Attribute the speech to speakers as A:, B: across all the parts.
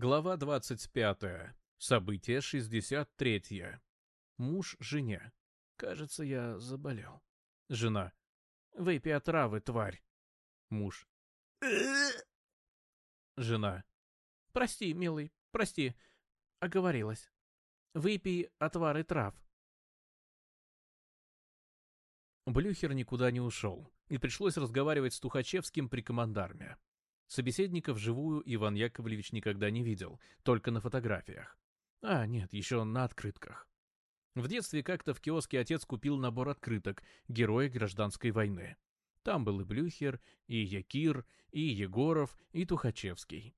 A: Глава 25. Событие 63. Муж жене. Кажется, я заболел. Жена. Выпей отравы, тварь. Муж. Жена. Прости, милый, прости. Оговорилась. Выпей отвары трав. Блюхер никуда не ушел, и пришлось разговаривать с Тухачевским при командарме. Собеседника вживую Иван Яковлевич никогда не видел, только на фотографиях. А, нет, еще на открытках. В детстве как-то в киоске отец купил набор открыток «Герои гражданской войны». Там был и Блюхер, и Якир, и Егоров, и Тухачевский.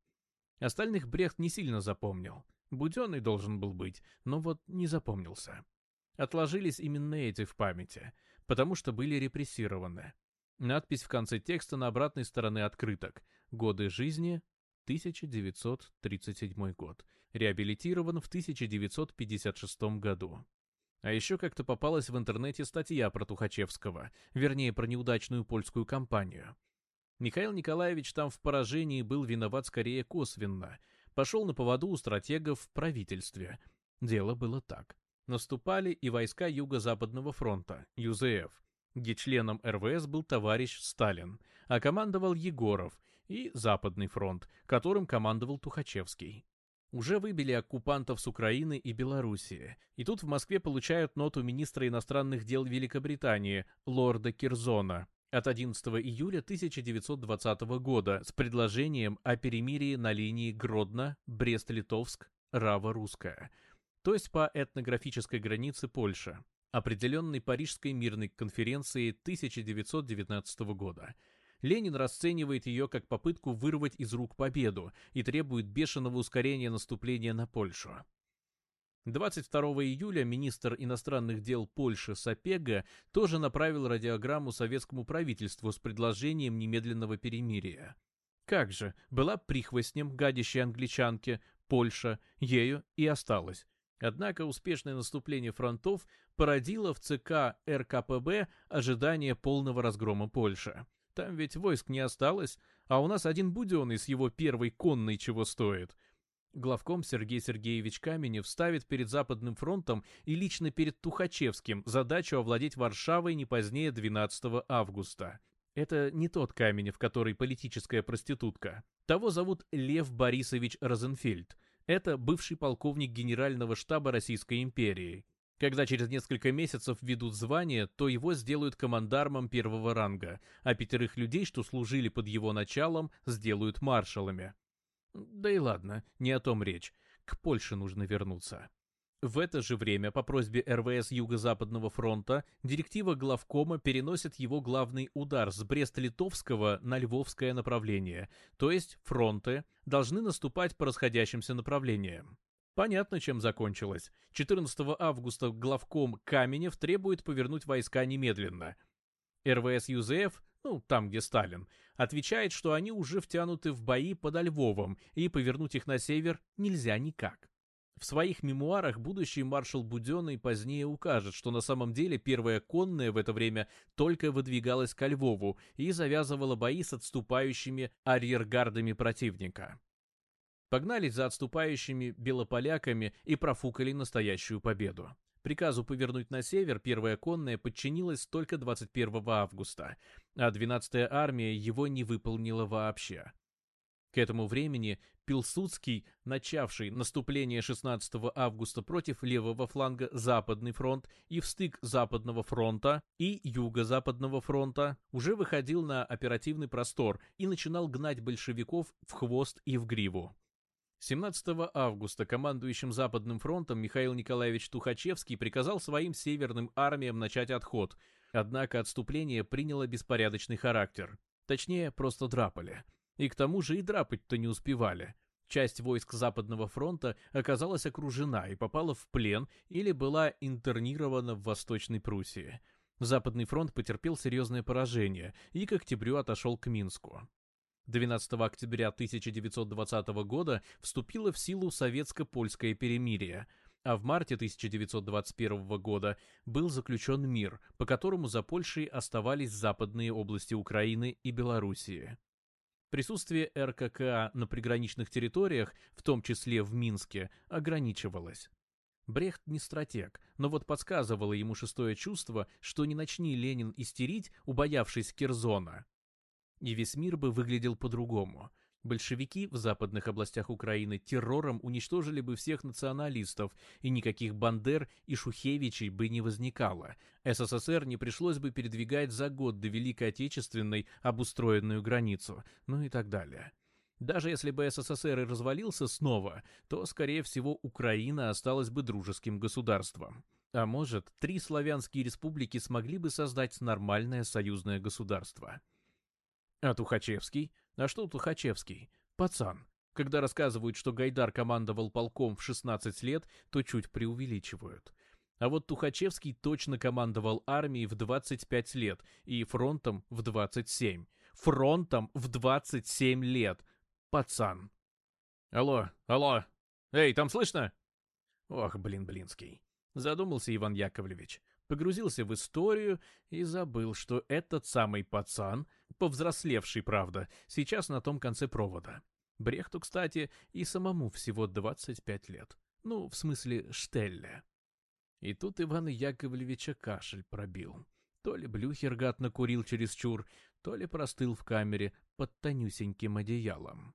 A: Остальных Брехт не сильно запомнил. Буденный должен был быть, но вот не запомнился. Отложились именно эти в памяти, потому что были репрессированы. Надпись в конце текста на обратной стороне открыток Годы жизни 1937 год. Реабилитирован в 1956 году. А еще как-то попалась в интернете статья про Тухачевского, вернее, про неудачную польскую кампанию. Михаил Николаевич там в поражении был виноват скорее косвенно. Пошел на поводу у стратегов в правительстве. Дело было так. Наступали и войска Юго-Западного фронта, ЮЗФ, где членом РВС был товарищ Сталин, а командовал Егоров и Западный фронт, которым командовал Тухачевский. Уже выбили оккупантов с Украины и Белоруссии, и тут в Москве получают ноту министра иностранных дел Великобритании, лорда Кирзона, от 11 июля 1920 года с предложением о перемирии на линии Гродно, Брест-Литовск, Рава-Русская, то есть по этнографической границе Польши, определенной Парижской мирной конференцией 1919 года – Ленин расценивает ее как попытку вырвать из рук победу и требует бешеного ускорения наступления на Польшу. 22 июля министр иностранных дел Польши Сапега тоже направил радиограмму советскому правительству с предложением немедленного перемирия. Как же, была прихвостнем гадящей англичанке, Польша, ею и осталась. Однако успешное наступление фронтов породило в ЦК РКПБ ожидание полного разгрома Польши. Там ведь войск не осталось, а у нас один Буденный с его первой конной чего стоит. Главком Сергей Сергеевич Каменев ставит перед Западным фронтом и лично перед Тухачевским задачу овладеть Варшавой не позднее 12 августа. Это не тот Каменев, который политическая проститутка. Того зовут Лев Борисович Розенфельд. Это бывший полковник Генерального штаба Российской империи. Когда через несколько месяцев ведут звание, то его сделают командармом первого ранга, а пятерых людей, что служили под его началом, сделают маршалами. Да и ладно, не о том речь. К Польше нужно вернуться. В это же время по просьбе РВС Юго-Западного фронта директива главкома переносит его главный удар с Брест-Литовского на Львовское направление, то есть фронты должны наступать по расходящимся направлениям. Понятно, чем закончилось. 14 августа главком Каменев требует повернуть войска немедленно. РВС ЮЗФ, ну, там, где Сталин, отвечает, что они уже втянуты в бои под Львовом, и повернуть их на север нельзя никак. В своих мемуарах будущий маршал Буденный позднее укажет, что на самом деле первая конная в это время только выдвигалась ко Львову и завязывала бои с отступающими арьергардами противника. Погнали за отступающими белополяками и профукали настоящую победу. Приказу повернуть на север первая конная подчинилась только 21 августа, а 12-я армия его не выполнила вообще. К этому времени Пилсудский, начавший наступление 16 августа против левого фланга Западный фронт и в стык Западного фронта и Юго-Западного фронта, уже выходил на оперативный простор и начинал гнать большевиков в хвост и в гриву. 17 августа командующим Западным фронтом Михаил Николаевич Тухачевский приказал своим северным армиям начать отход, однако отступление приняло беспорядочный характер. Точнее, просто драпали. И к тому же и драпать-то не успевали. Часть войск Западного фронта оказалась окружена и попала в плен или была интернирована в Восточной Пруссии. Западный фронт потерпел серьезное поражение и к октябрю отошел к Минску. 12 октября 1920 года вступило в силу советско-польское перемирие, а в марте 1921 года был заключен мир, по которому за Польшей оставались западные области Украины и Белоруссии. Присутствие РККА на приграничных территориях, в том числе в Минске, ограничивалось. Брехт не стратег, но вот подсказывало ему шестое чувство, что не начни Ленин истерить, убоявшись Кирзона, и весь мир бы выглядел по-другому. Большевики в западных областях Украины террором уничтожили бы всех националистов, и никаких Бандер и Шухевичей бы не возникало. СССР не пришлось бы передвигать за год до Великой Отечественной обустроенную границу, ну и так далее. Даже если бы СССР и развалился снова, то, скорее всего, Украина осталась бы дружеским государством. А может, три славянские республики смогли бы создать нормальное союзное государство. А Тухачевский? А что Тухачевский? Пацан. Когда рассказывают, что Гайдар командовал полком в 16 лет, то чуть преувеличивают. А вот Тухачевский точно командовал армией в 25 лет и фронтом в 27. Фронтом в 27 лет. Пацан. Алло, алло. Эй, там слышно? Ох, блин, блинский. Задумался Иван Яковлевич погрузился в историю и забыл, что этот самый пацан, повзрослевший, правда, сейчас на том конце провода. Брехту, кстати, и самому всего 25 лет. Ну, в смысле, Штелле. И тут Ивана Яковлевича кашель пробил. То ли блюхер гад накурил чересчур, то ли простыл в камере под тонюсеньким одеялом.